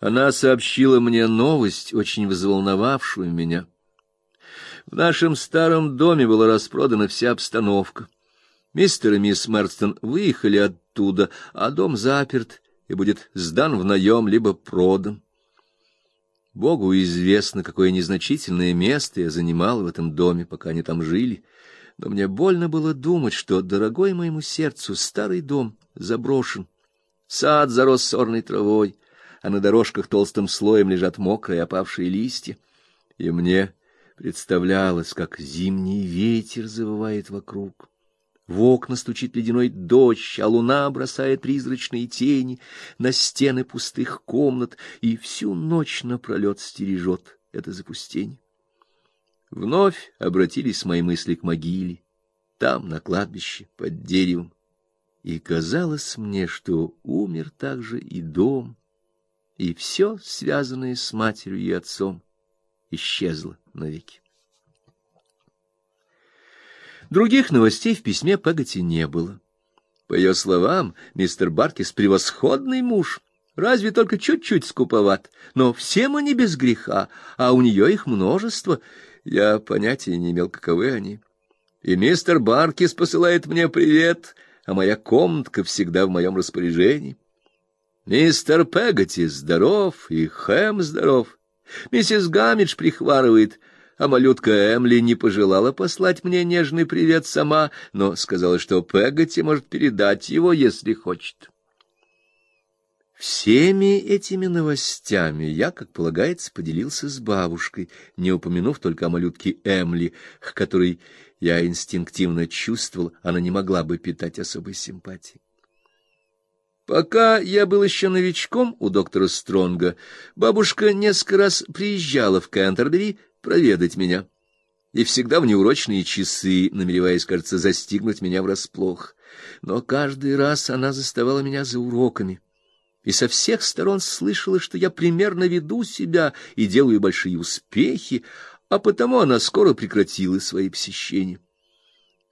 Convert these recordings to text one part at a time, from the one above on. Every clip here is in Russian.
Она сообщила мне новость, очень взволновавшую меня. В нашем старом доме была распродана вся обстановка. Мистер и мисс Мерстон выехали оттуда, а дом заперт и будет сдан в наем либо продан. Богу известно, какое незначительное место я занимал в этом доме, пока они там жили, но мне больно было думать, что дорогой моему сердцу старый дом заброшен. Сад зарос сорной травой, а на дорожках толстым слоем лежат мокрые опавшие листья, и мне представлялось, как зимний ветер завывает вокруг. В окна стучит ледяной дождь, а луна бросает призрачные тени на стены пустых комнат и всю ночь напролет стережет это запустение. Вновь обратились мои мысли к могиле, там, на кладбище, под деревом, и казалось мне, что умер также и дом, и все, связанное с матерью и отцом, исчезло навеки. Других новостей в письме Пегати не было. По ее словам, мистер Баркис превосходный муж, разве только чуть-чуть скуповат, но все мы не без греха, а у нее их множество. Я понятия не имел, каковы они. И мистер Баркис посылает мне привет, а моя комнатка всегда в моем распоряжении. Мистер Пегати здоров, и Хэм здоров. Миссис Гамидж прихварывает — а малютка Эмли не пожелала послать мне нежный привет сама, но сказала, что Пегати может передать его, если хочет. Всеми этими новостями я, как полагается, поделился с бабушкой, не упомянув только о малютке Эмли, к которой я инстинктивно чувствовал, она не могла бы питать особой симпатии. Пока я был еще новичком у доктора Стронга, бабушка несколько раз приезжала в Кентербери проведать меня, и всегда в неурочные часы, намереваясь, кажется, застигнуть меня врасплох. Но каждый раз она заставала меня за уроками, и со всех сторон слышала, что я примерно веду себя и делаю большие успехи, а потому она скоро прекратила свои посещения.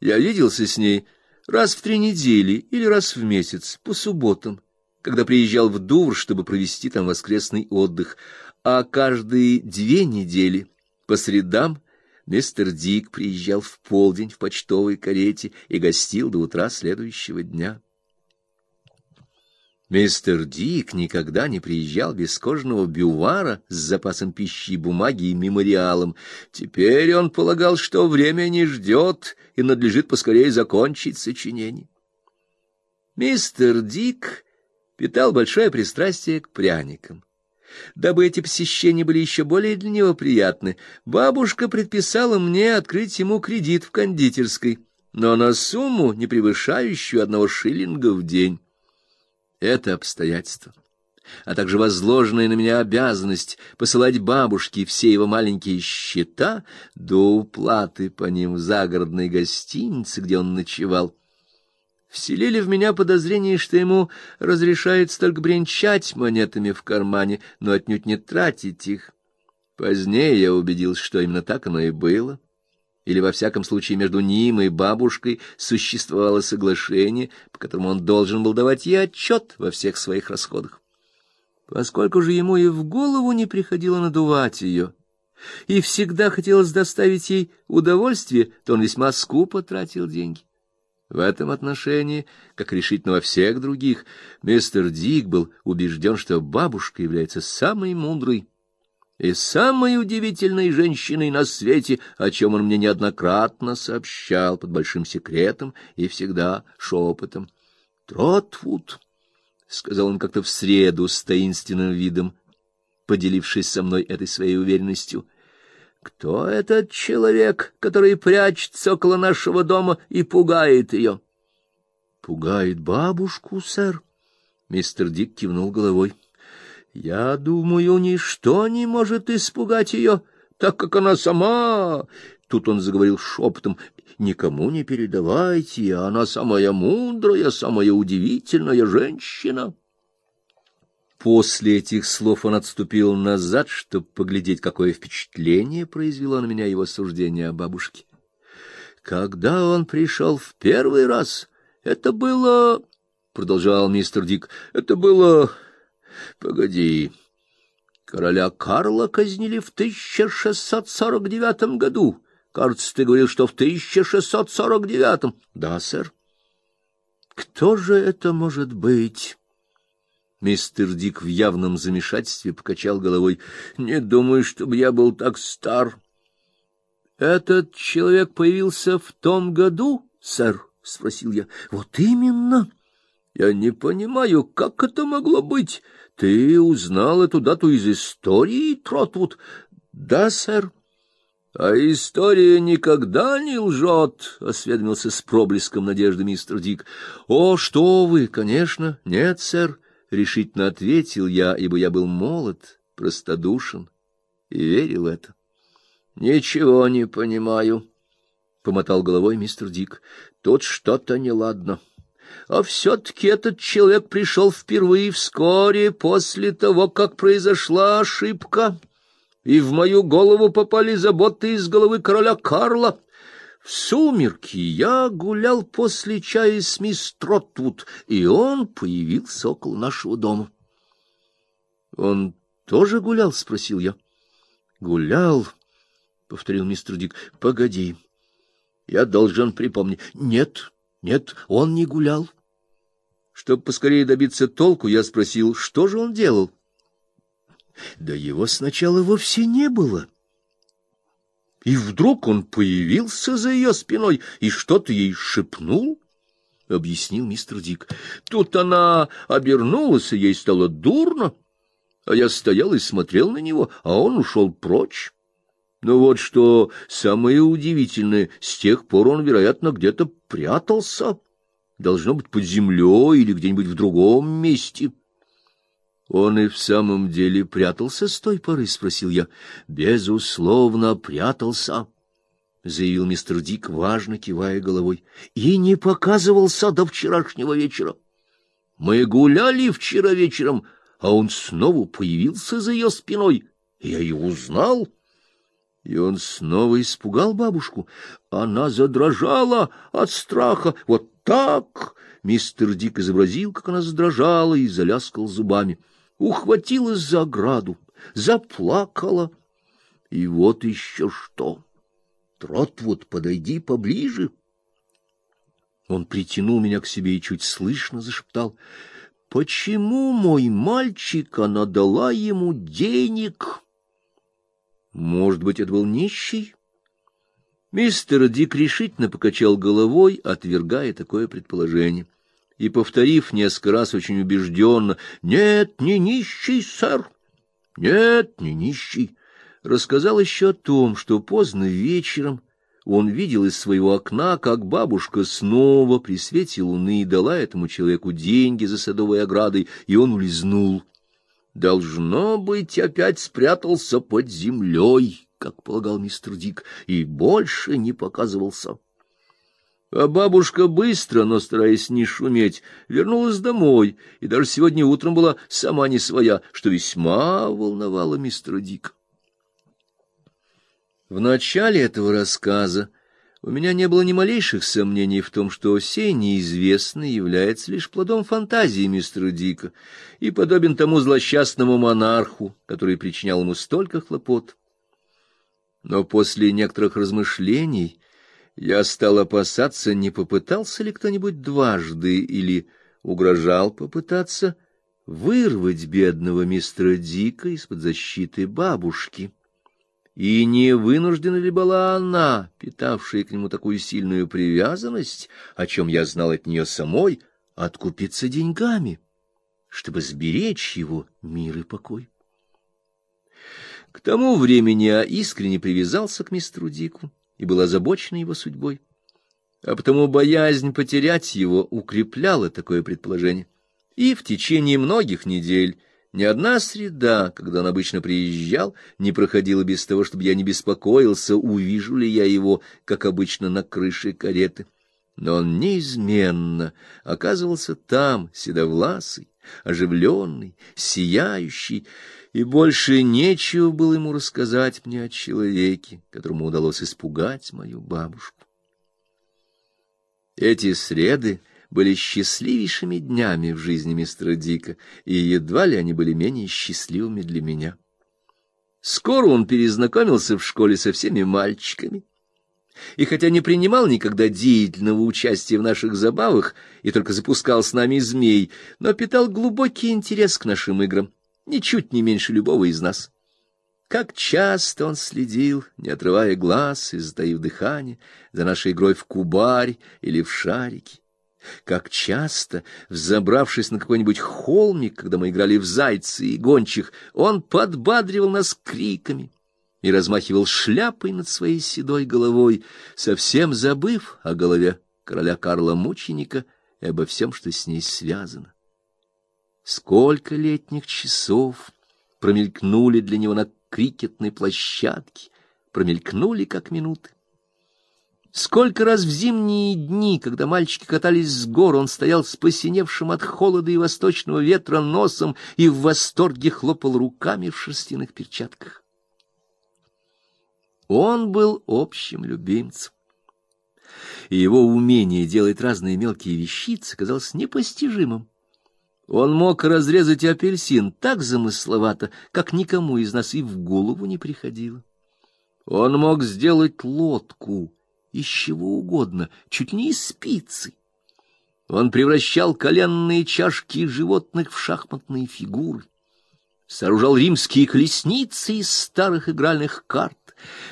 Я виделся с ней раз в три недели или раз в месяц, по субботам, когда приезжал в Дувр, чтобы провести там воскресный отдых, а каждые две недели по средам мистер Дик приезжал в полдень в почтовой карете и гостил до утра следующего дня. Мистер Дик никогда не приезжал без кожаного бювара с запасом пищи и бумаги и мемориалом. Теперь он полагал, что время не ждет и надлежит поскорее закончить сочинение. Мистер Дик питал большое пристрастие к пряникам. Дабы эти посещения были еще более для него приятны, бабушка предписала мне открыть ему кредит в кондитерской, но на сумму, не превышающую одного шиллинга в день. Это обстоятельство, а также возложенная на меня обязанность посылать бабушке все его маленькие счета до уплаты по ним в загородной гостинице, где он ночевал, вселили в меня подозрение, что ему разрешается только бренчать монетами в кармане, но отнюдь не тратить их. Позднее я убедился, что именно так оно и было. Или, во всяком случае, между ним и бабушкой существовало соглашение, по которому он должен был давать ей отчет во всех своих расходах. Поскольку же ему и в голову не приходило надувать ее, и всегда хотелось доставить ей удовольствие, то он весьма скупо тратил деньги. В этом отношении, как решительно во всех других, мистер Дик был убежден, что бабушка является самой мудрой и самой удивительной женщиной на свете, о чем он мне неоднократно сообщал под большим секретом и всегда шепотом. «Тротвуд», — сказал он как-то в среду с таинственным видом, поделившись со мной этой своей уверенностью, — кто этот человек, который прячется около нашего дома и пугает ее? — Пугает бабушку, сэр. Мистер Дик кивнул головой. — Я думаю, ничто не может испугать ее, так как она сама... Тут он заговорил шепотом. — Никому не передавайте, она самая мудрая, самая удивительная женщина. — После этих слов он отступил назад, чтобы поглядеть, какое впечатление произвело на меня его суждение о бабушке. Когда он пришел в первый раз, это было, продолжал мистер Дик. Это было, погоди. Короля Карла казнили в 1649 году. Кажется, ты говорил, что в 1649. Да, сэр. Кто же это может быть? Мистер Дик в явном замешательстве покачал головой. Не думаю, чтобы я был так стар. Этот человек появился в том году, сэр, спросил я. Вот именно. Я не понимаю, как это могло быть. Ты узнал эту дату из истории, Тротвуд? Да, сэр. А история никогда не лжет, — осведомился с проблеском надежды мистер Дик. — О, что вы, конечно, нет, сэр, — решительно ответил я, ибо я был молод, простодушен и верил это. — Ничего не понимаю, — помотал головой мистер Дик. — Тут что-то неладно. А все-таки этот человек пришел впервые вскоре после того, как произошла ошибка и в мою голову попали заботы из головы короля Карла. В сумерки я гулял после чая с мисс Тротвуд, и он появился около нашего дома. — Он тоже гулял? — спросил я. — Гулял, — повторил мистер Дик. — Погоди, я должен припомнить. Нет, нет, он не гулял. Чтобы поскорее добиться толку, я спросил, что же он делал. Да его сначала вовсе не было. И вдруг он появился за ее спиной и что-то ей шепнул, — объяснил мистер Дик. Тут она обернулась, и ей стало дурно, а я стоял и смотрел на него, а он ушел прочь. Но вот что самое удивительное, с тех пор он, вероятно, где-то прятался, должно быть под землей или где-нибудь в другом месте. — он и в самом деле прятался с той поры, спросил я. Безусловно, прятался, заявил мистер Дик, важно кивая головой. И не показывался до вчерашнего вечера. Мы гуляли вчера вечером, а он снова появился за ее спиной. Я его узнал. И он снова испугал бабушку. Она задрожала от страха. Вот так! Мистер Дик изобразил, как она задрожала и заляскал зубами ухватилась за ограду, заплакала. И вот еще что. Тротвуд, подойди поближе. Он притянул меня к себе и чуть слышно зашептал: "Почему мой мальчик она дала ему денег?" Может быть, это был нищий? Мистер Дик решительно покачал головой, отвергая такое предположение и, повторив несколько раз очень убежденно «Нет, не нищий, сэр! Нет, не нищий!» рассказал еще о том, что поздно вечером он видел из своего окна, как бабушка снова при свете луны дала этому человеку деньги за садовой оградой, и он улизнул. Должно быть, опять спрятался под землей, как полагал мистер Дик, и больше не показывался. А бабушка быстро, но стараясь не шуметь, вернулась домой, и даже сегодня утром была сама не своя, что весьма волновало мистера Дика. В начале этого рассказа у меня не было ни малейших сомнений в том, что сей неизвестный является лишь плодом фантазии мистера Дика и подобен тому злосчастному монарху, который причинял ему столько хлопот. Но после некоторых размышлений я стал опасаться, не попытался ли кто-нибудь дважды или угрожал попытаться вырвать бедного мистера Дика из-под защиты бабушки. И не вынуждена ли была она, питавшая к нему такую сильную привязанность, о чем я знал от нее самой, откупиться деньгами, чтобы сберечь его мир и покой? К тому времени я искренне привязался к мистеру Дику и был озабочен его судьбой. А потому боязнь потерять его укрепляла такое предположение. И в течение многих недель ни одна среда, когда он обычно приезжал, не проходила без того, чтобы я не беспокоился, увижу ли я его, как обычно, на крыше кареты. Но он неизменно оказывался там, седовласый, оживленный, сияющий, и больше нечего было ему рассказать мне о человеке, которому удалось испугать мою бабушку. Эти среды были счастливейшими днями в жизни мистера Дика, и едва ли они были менее счастливыми для меня. Скоро он перезнакомился в школе со всеми мальчиками. И хотя не принимал никогда деятельного участия в наших забавах и только запускал с нами змей, но питал глубокий интерес к нашим играм, ничуть не меньше любого из нас. Как часто он следил, не отрывая глаз и затаив дыхание, за нашей игрой в кубарь или в шарики. Как часто, взобравшись на какой-нибудь холмик, когда мы играли в зайцы и гончих, он подбадривал нас криками и размахивал шляпой над своей седой головой, совсем забыв о голове короля Карла Мученика и обо всем, что с ней связано. Сколько летних часов промелькнули для него на крикетной площадке, промелькнули как минуты. Сколько раз в зимние дни, когда мальчики катались с гор, он стоял с посиневшим от холода и восточного ветра носом и в восторге хлопал руками в шерстяных перчатках. Он был общим любимцем. И его умение делать разные мелкие вещицы казалось непостижимым. Он мог разрезать апельсин так замысловато, как никому из нас и в голову не приходило. Он мог сделать лодку из чего угодно, чуть не из спицы. Он превращал коленные чашки животных в шахматные фигуры, сооружал римские колесницы из старых игральных карт,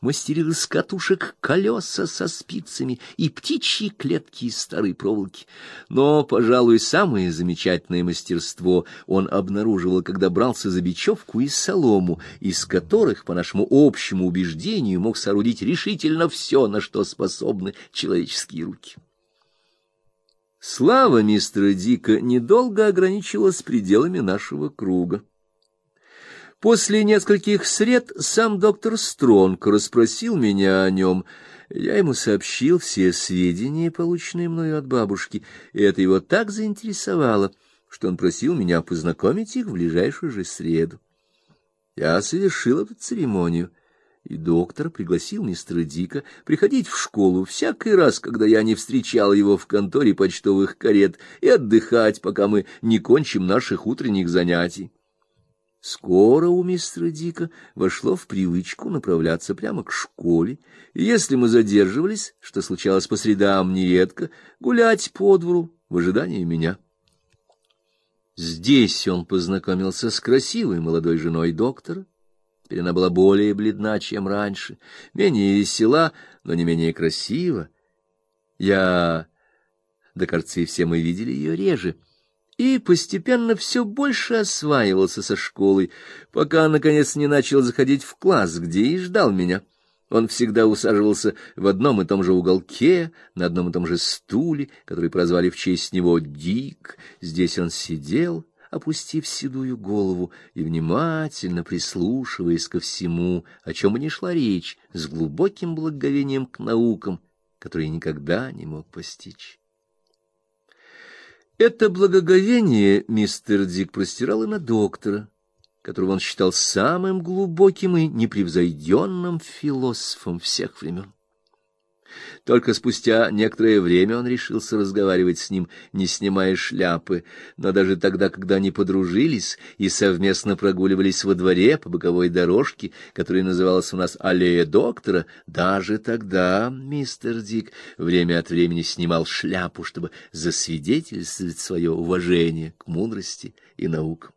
мастерил из катушек колеса со спицами и птичьи клетки из старой проволоки. Но, пожалуй, самое замечательное мастерство он обнаруживал, когда брался за бечевку и солому, из которых, по нашему общему убеждению, мог соорудить решительно все, на что способны человеческие руки. Слава мистера Дика недолго ограничилась пределами нашего круга. После нескольких сред сам доктор Стронг расспросил меня о нем. Я ему сообщил все сведения, полученные мною от бабушки, и это его так заинтересовало, что он просил меня познакомить их в ближайшую же среду. Я совершил эту церемонию, и доктор пригласил мистера Дика приходить в школу всякий раз, когда я не встречал его в конторе почтовых карет, и отдыхать, пока мы не кончим наших утренних занятий. Скоро у мистера Дика вошло в привычку направляться прямо к школе, и если мы задерживались, что случалось по средам нередко, гулять по двору в ожидании меня. Здесь он познакомился с красивой молодой женой доктора. Теперь она была более бледна, чем раньше, менее весела, но не менее красива. Я, до корцы все мы видели ее реже — и постепенно все больше осваивался со школой, пока, наконец, не начал заходить в класс, где и ждал меня. Он всегда усаживался в одном и том же уголке, на одном и том же стуле, который прозвали в честь него Дик. Здесь он сидел, опустив седую голову и внимательно прислушиваясь ко всему, о чем бы ни шла речь, с глубоким благоговением к наукам, которые никогда не мог постичь. Это благоговение мистер Дик простирал и на доктора, которого он считал самым глубоким и непревзойденным философом всех времен. Только спустя некоторое время он решился разговаривать с ним, не снимая шляпы, но даже тогда, когда они подружились и совместно прогуливались во дворе по боковой дорожке, которая называлась у нас аллея доктора, даже тогда мистер Дик время от времени снимал шляпу, чтобы засвидетельствовать свое уважение к мудрости и наукам.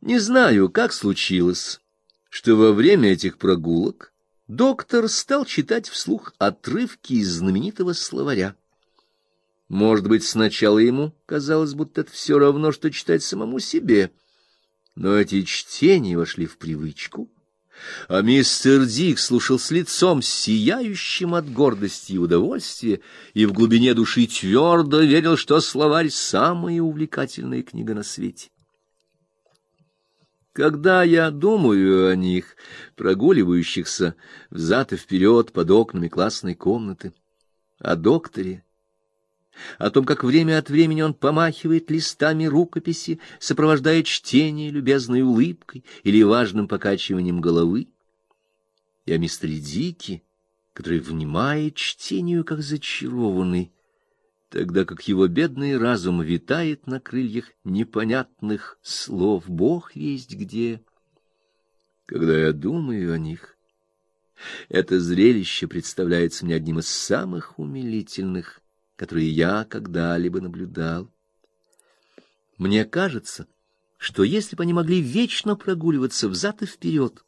Не знаю, как случилось, что во время этих прогулок доктор стал читать вслух отрывки из знаменитого словаря. Может быть, сначала ему казалось, будто это все равно, что читать самому себе, но эти чтения вошли в привычку, а мистер Дик слушал с лицом сияющим от гордости и удовольствия и в глубине души твердо верил, что словарь — самая увлекательная книга на свете. Когда я думаю о них, прогуливающихся взад и вперед под окнами классной комнаты, о докторе, о том, как время от времени он помахивает листами рукописи, сопровождая чтение любезной улыбкой или важным покачиванием головы, и о мистере Дике, который внимает чтению, как зачарованный, тогда как его бедный разум витает на крыльях непонятных слов, Бог весть где. Когда я думаю о них, это зрелище представляется мне одним из самых умилительных, которые я когда-либо наблюдал. Мне кажется, что если бы они могли вечно прогуливаться взад и вперед,